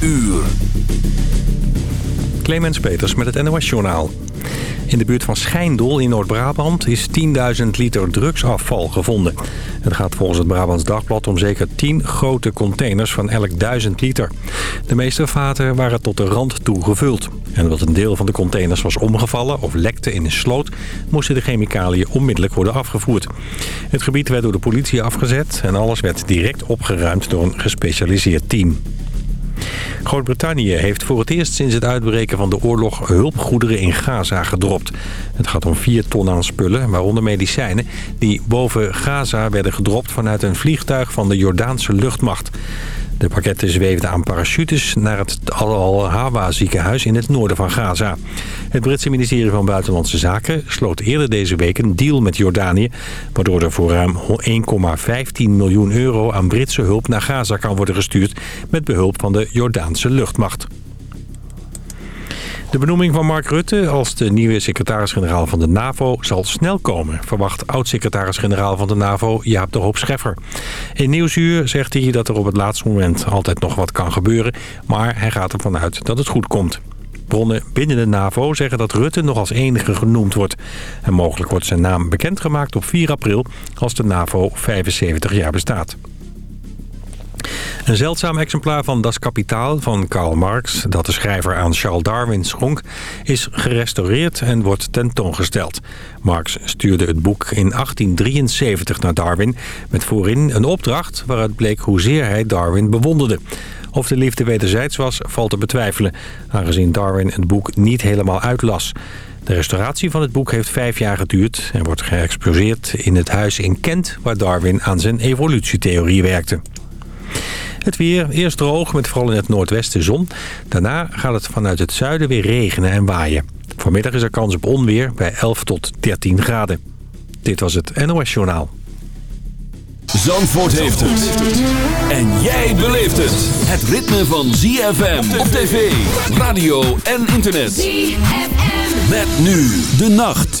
uur. Clemens Peters met het NOS Journaal. In de buurt van Schijndel in Noord-Brabant is 10.000 liter drugsafval gevonden. Het gaat volgens het Brabants Dagblad om zeker 10 grote containers van elk 1000 liter. De meeste vaten waren tot de rand toe gevuld. En omdat een deel van de containers was omgevallen of lekte in een sloot... moesten de chemicaliën onmiddellijk worden afgevoerd. Het gebied werd door de politie afgezet en alles werd direct opgeruimd door een gespecialiseerd team. Groot-Brittannië heeft voor het eerst sinds het uitbreken van de oorlog hulpgoederen in Gaza gedropt. Het gaat om 4 ton aan spullen, waaronder medicijnen, die boven Gaza werden gedropt vanuit een vliegtuig van de Jordaanse luchtmacht. De pakketten zweefden aan parachutes naar het Al-Hawa ziekenhuis in het noorden van Gaza. Het Britse ministerie van Buitenlandse Zaken sloot eerder deze week een deal met Jordanië... waardoor er voor ruim 1,15 miljoen euro aan Britse hulp naar Gaza kan worden gestuurd... met behulp van de Jordaanse luchtmacht. De benoeming van Mark Rutte als de nieuwe secretaris-generaal van de NAVO zal snel komen, verwacht oud-secretaris-generaal van de NAVO Jaap de Hoop Scheffer. In Nieuwsuur zegt hij dat er op het laatste moment altijd nog wat kan gebeuren, maar hij gaat ervan uit dat het goed komt. Bronnen binnen de NAVO zeggen dat Rutte nog als enige genoemd wordt. En mogelijk wordt zijn naam bekendgemaakt op 4 april als de NAVO 75 jaar bestaat. Een zeldzaam exemplaar van Das Kapitaal van Karl Marx... dat de schrijver aan Charles Darwin schonk... is gerestaureerd en wordt tentoongesteld. Marx stuurde het boek in 1873 naar Darwin... met voorin een opdracht waaruit bleek hoezeer hij Darwin bewonderde. Of de liefde wederzijds was, valt te betwijfelen... aangezien Darwin het boek niet helemaal uitlas... De restauratie van het boek heeft vijf jaar geduurd... en wordt geëxposeerd in het huis in Kent... waar Darwin aan zijn evolutietheorie werkte. Het weer, eerst droog met vooral in het noordwesten zon. Daarna gaat het vanuit het zuiden weer regenen en waaien. Vanmiddag is er kans op onweer bij 11 tot 13 graden. Dit was het NOS Journaal. Zandvoort heeft het. En jij beleeft het. Het ritme van ZFM op tv, radio en internet. ZFM. Met nu de nacht.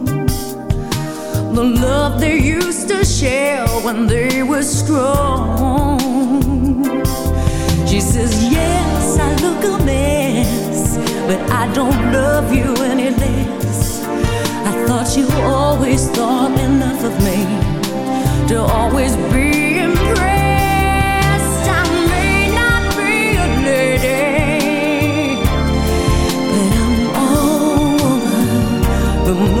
the love they used to share when they were strong. She says, Yes, I look a mess, but I don't love you any less. I thought you always thought enough of me to always be impressed. I may not be a lady, but I'm a woman.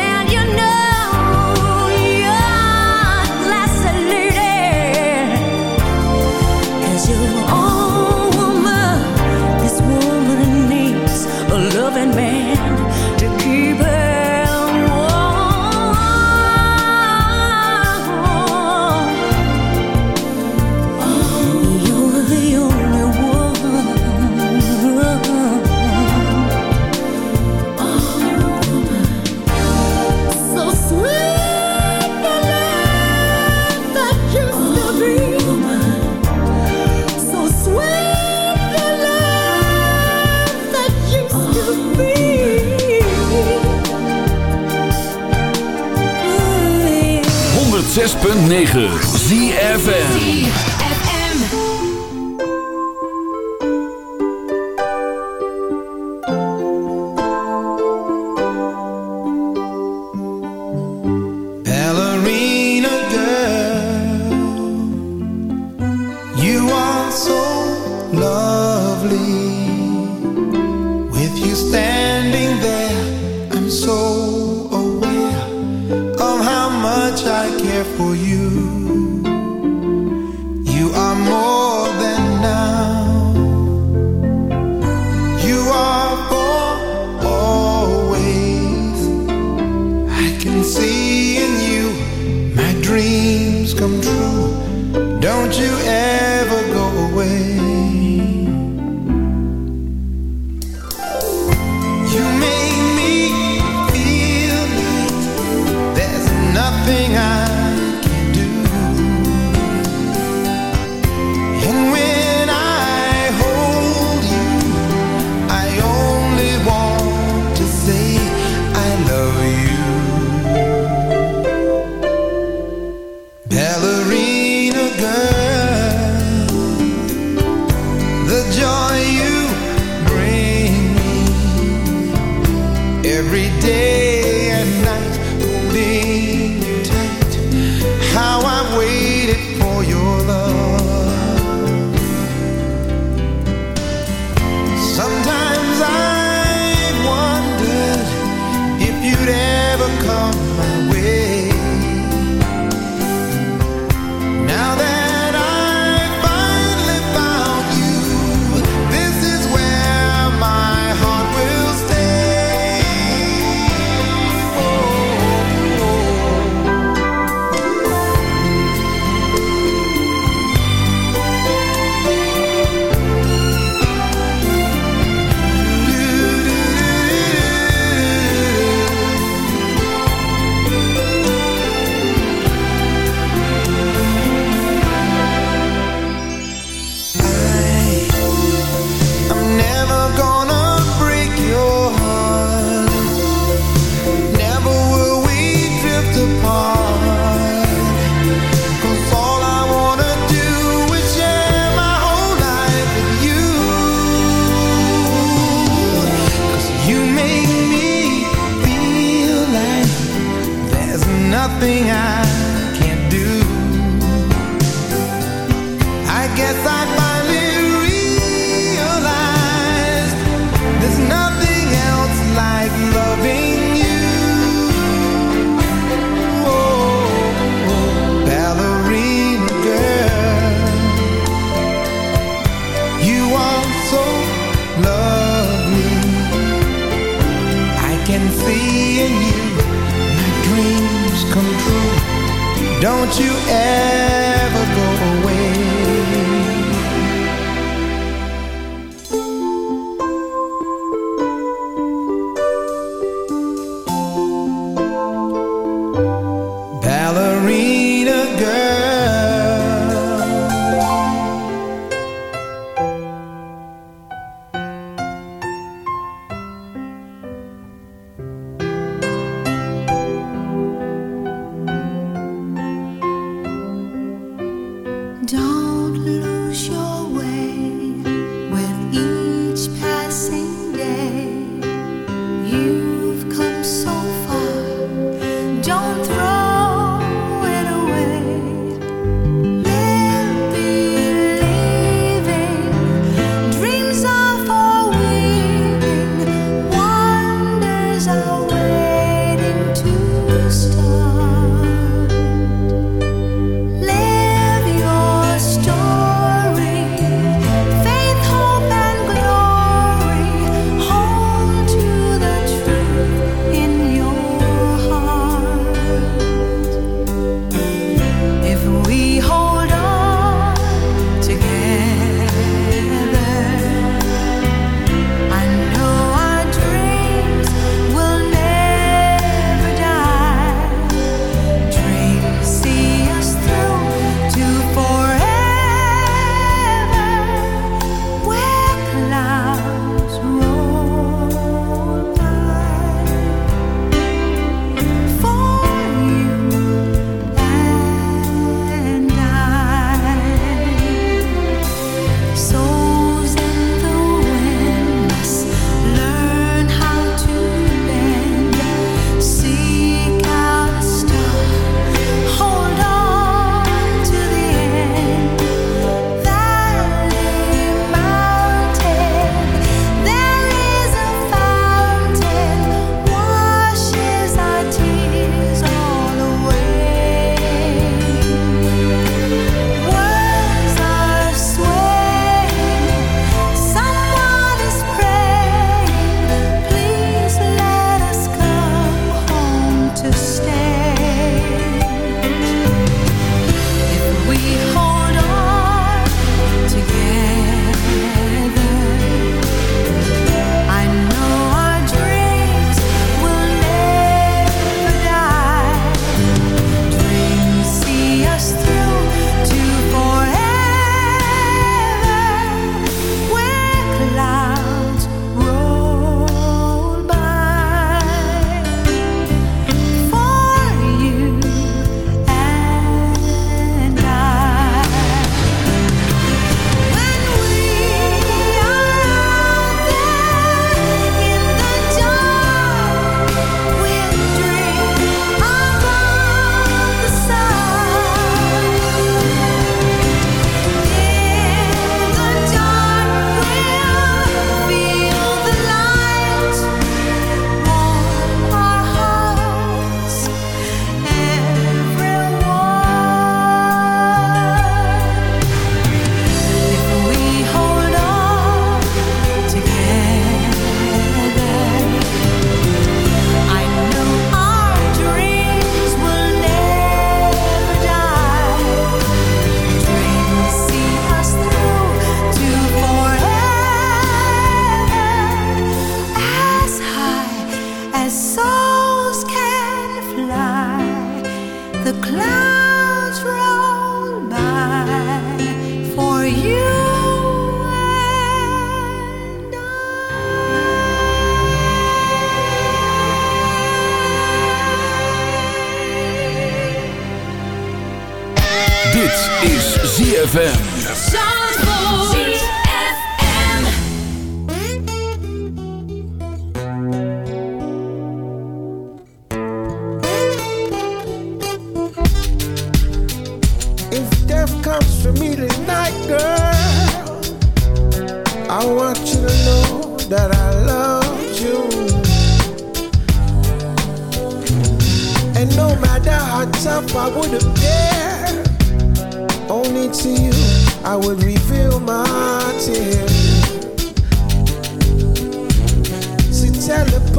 106.9 ZFN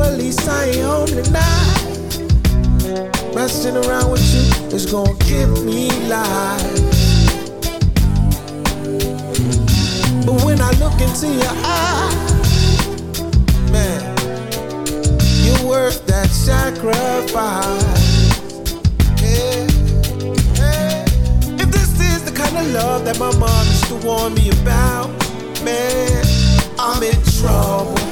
the police I ain't home tonight. Messing around with you is gonna give me life. But when I look into your eyes, man, you're worth that sacrifice. Yeah. If this is the kind of love that my mom used to warn me about, man, I'm in trouble.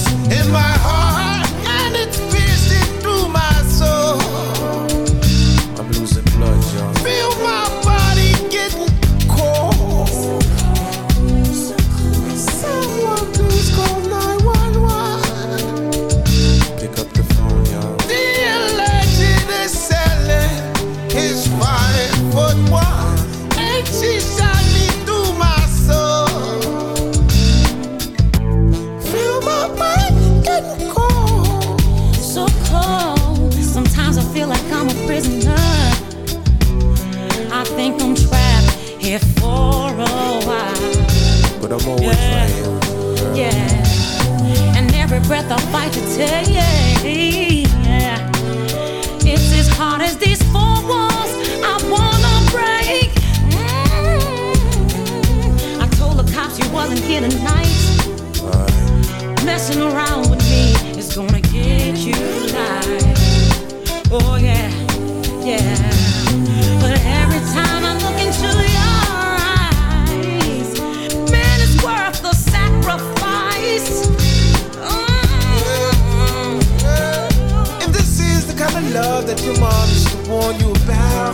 fight to. Yeah. It's as hard as these four walls I wanna break. Mm. I told the cops you wasn't here tonight. Messing around with your mom used to warn you about,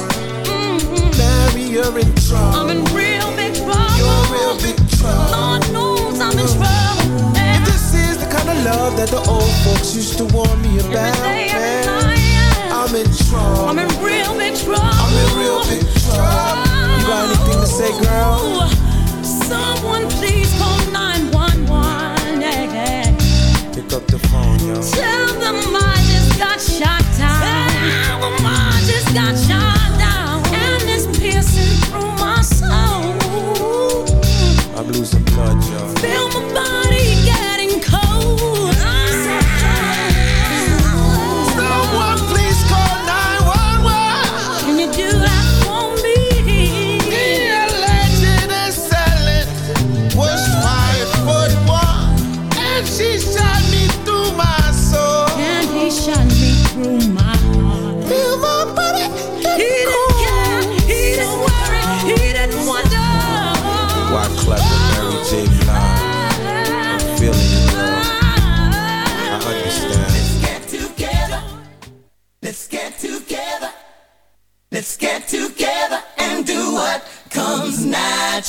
Mary, you're in trouble. I'm in real big trouble. You're in real big trouble. Lord knows I'm in trouble. If this is the kind of love that the old folks used to warn me about, day, every man, night. I'm in trouble. I'm in real big trouble. I'm in real big trouble. You got anything to say, girl? Someone please call 911. Yeah, yeah. Pick up the phone, yo. Tell them I just got shot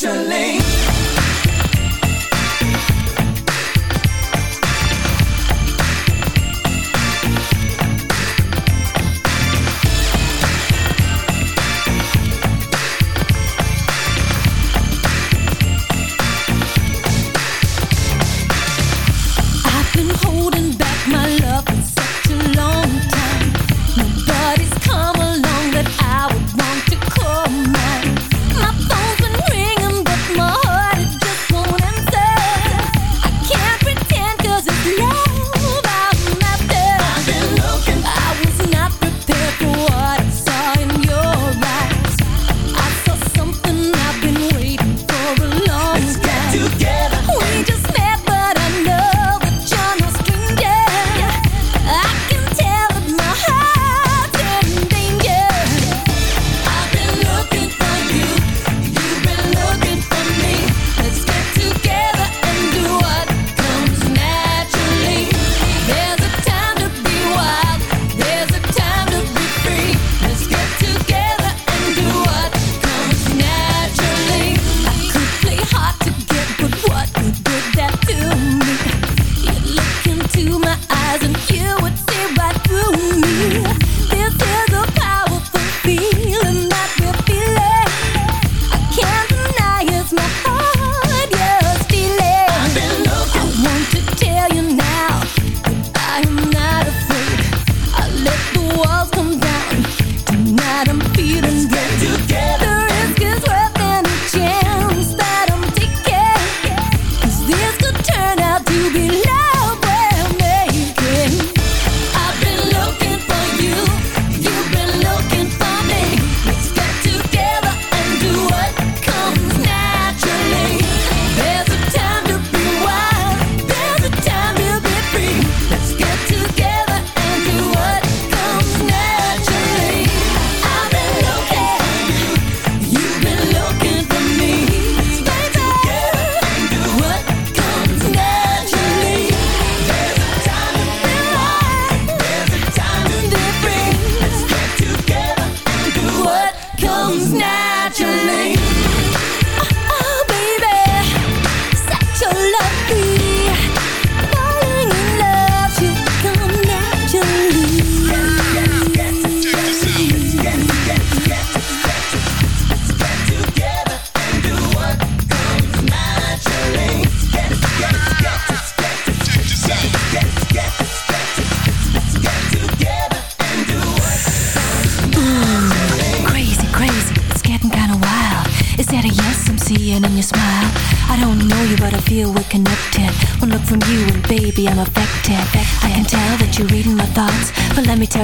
I've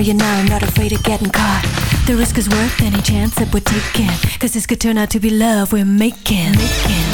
you know I'm not afraid of getting caught. The risk is worth any chance that we're taking. Cause this could turn out to be love we're making. making.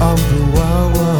of the wild, wild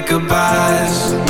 goodbyes.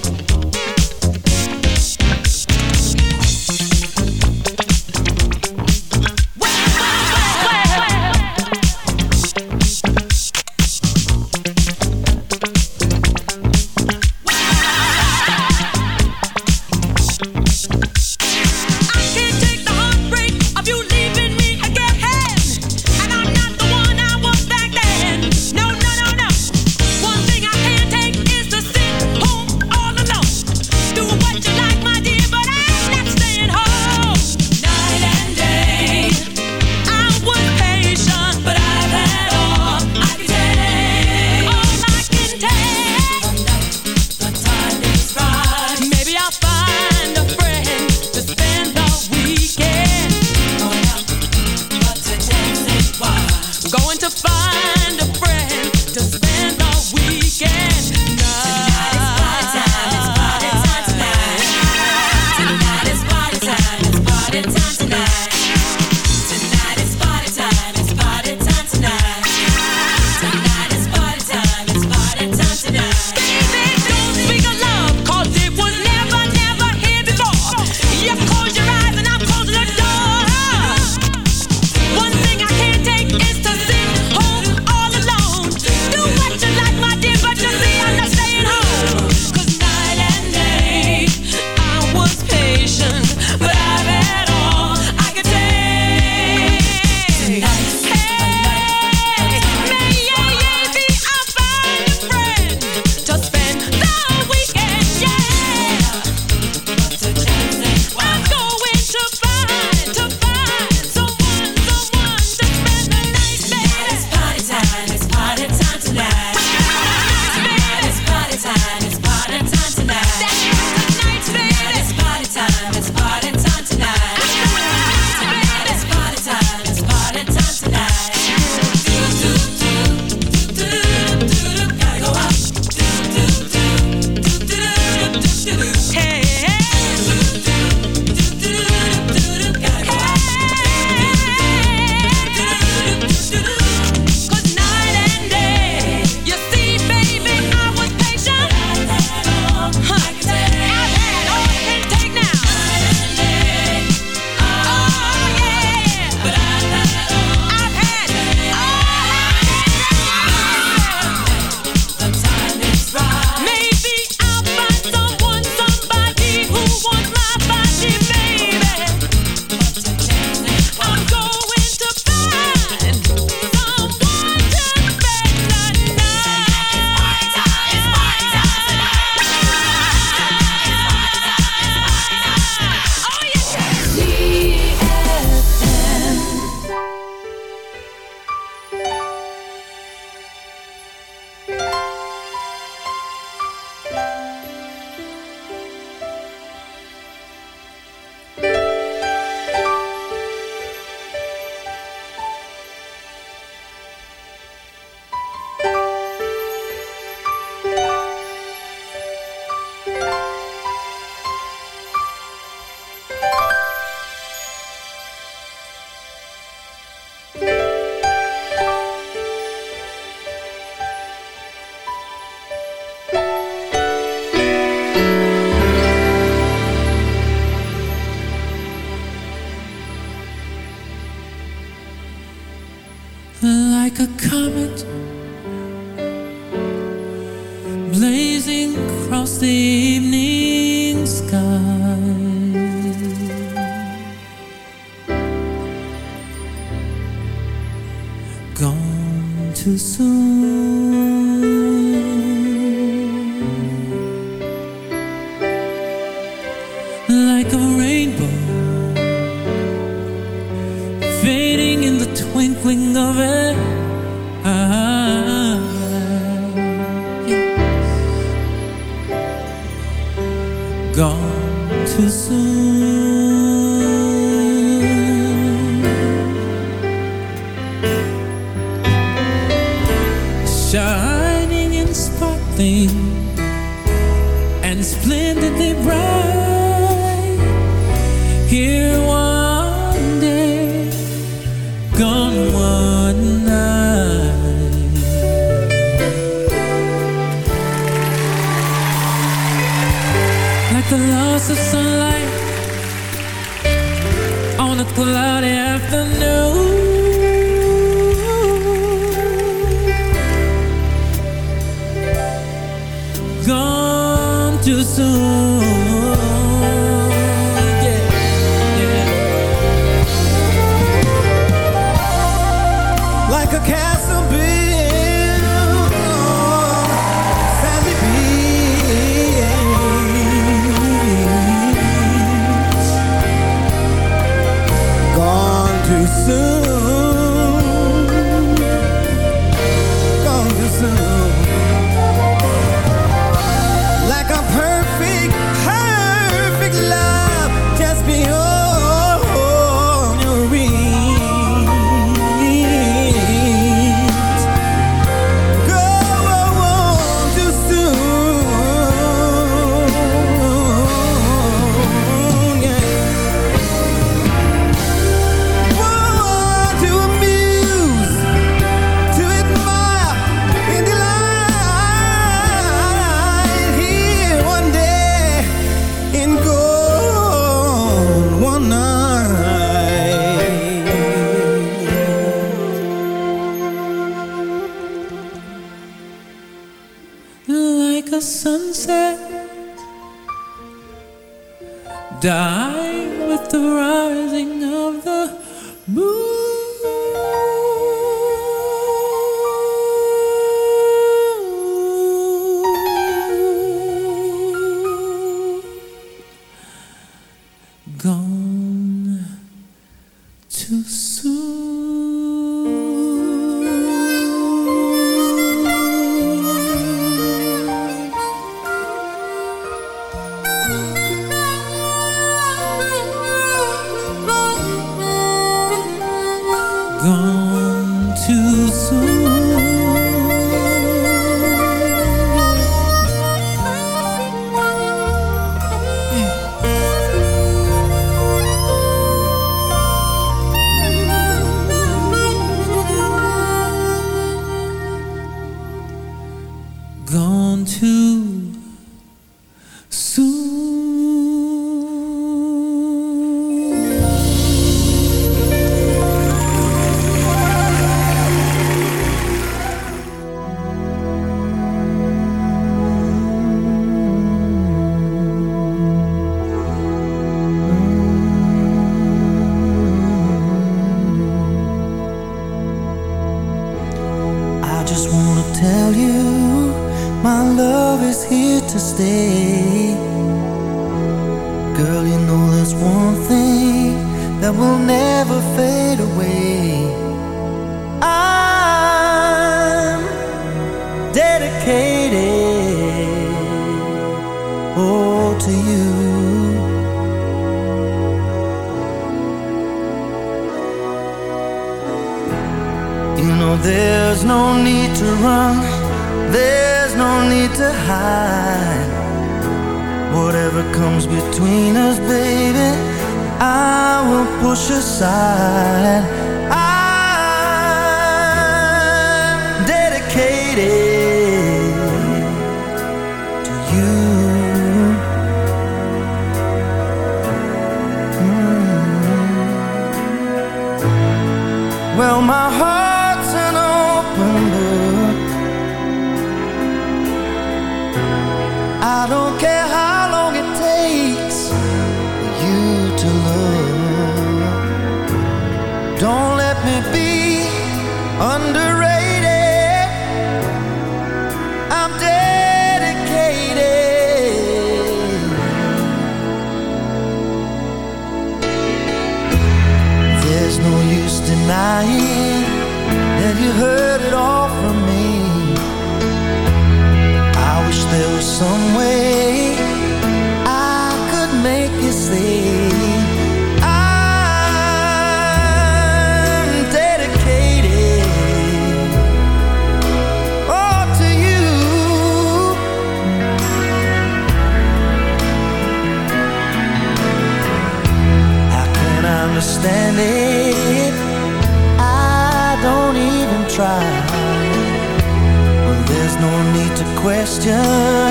Question.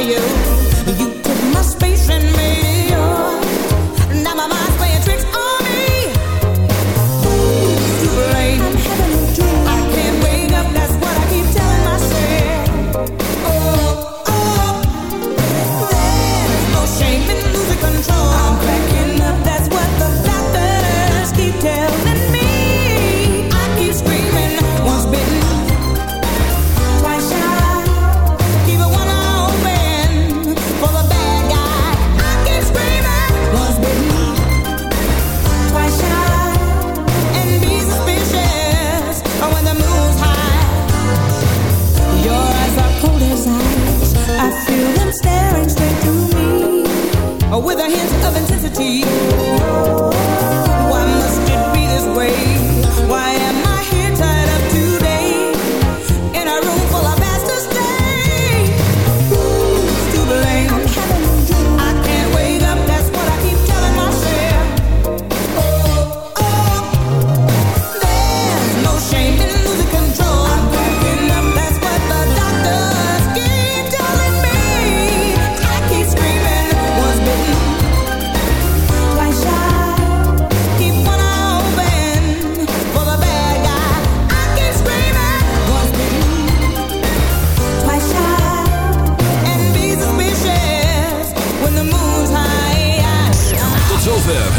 You with a